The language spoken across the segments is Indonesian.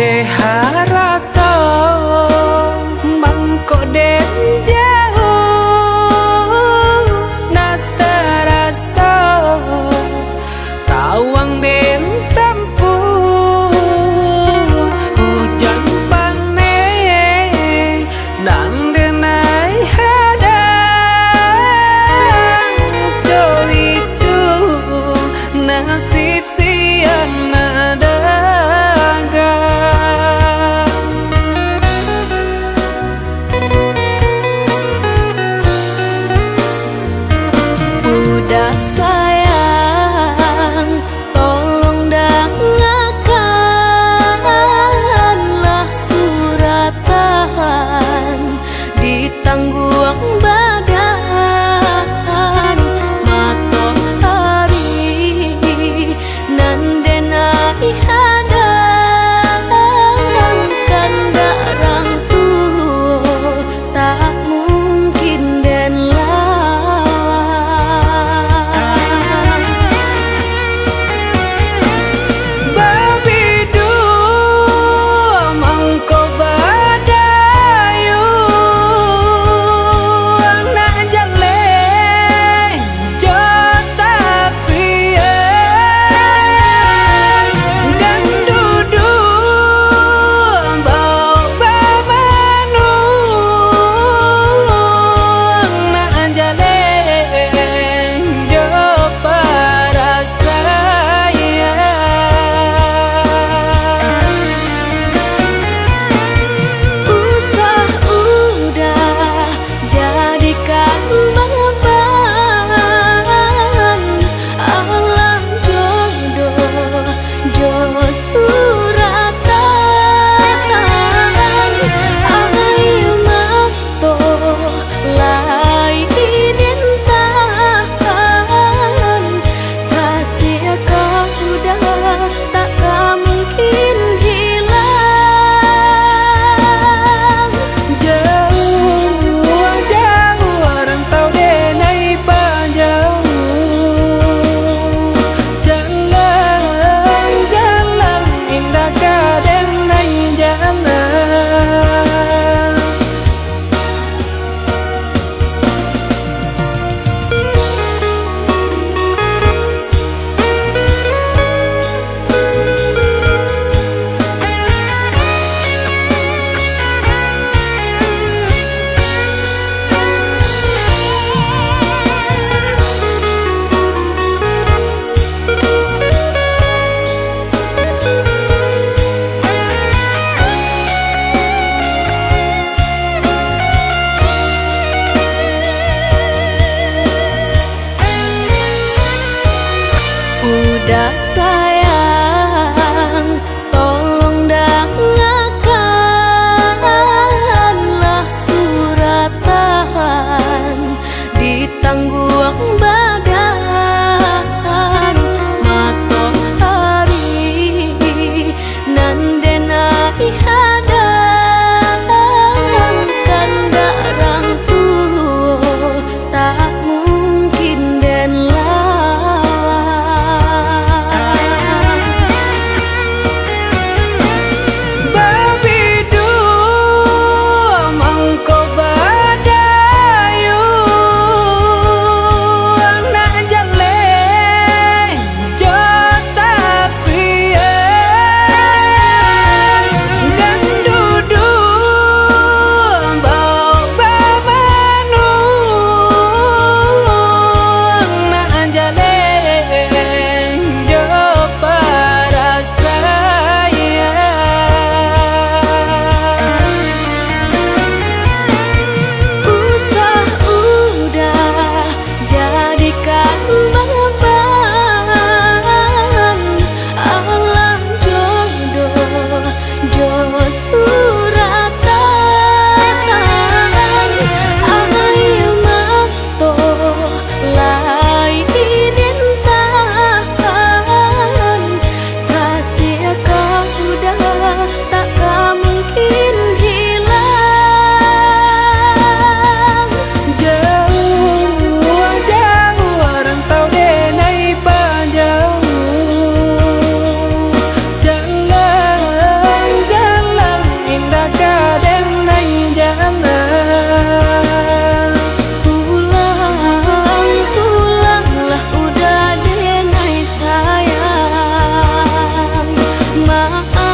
Seharato mangko denja dah sayang Tolong suratan. Ditangguang bahagia dasar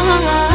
Oh.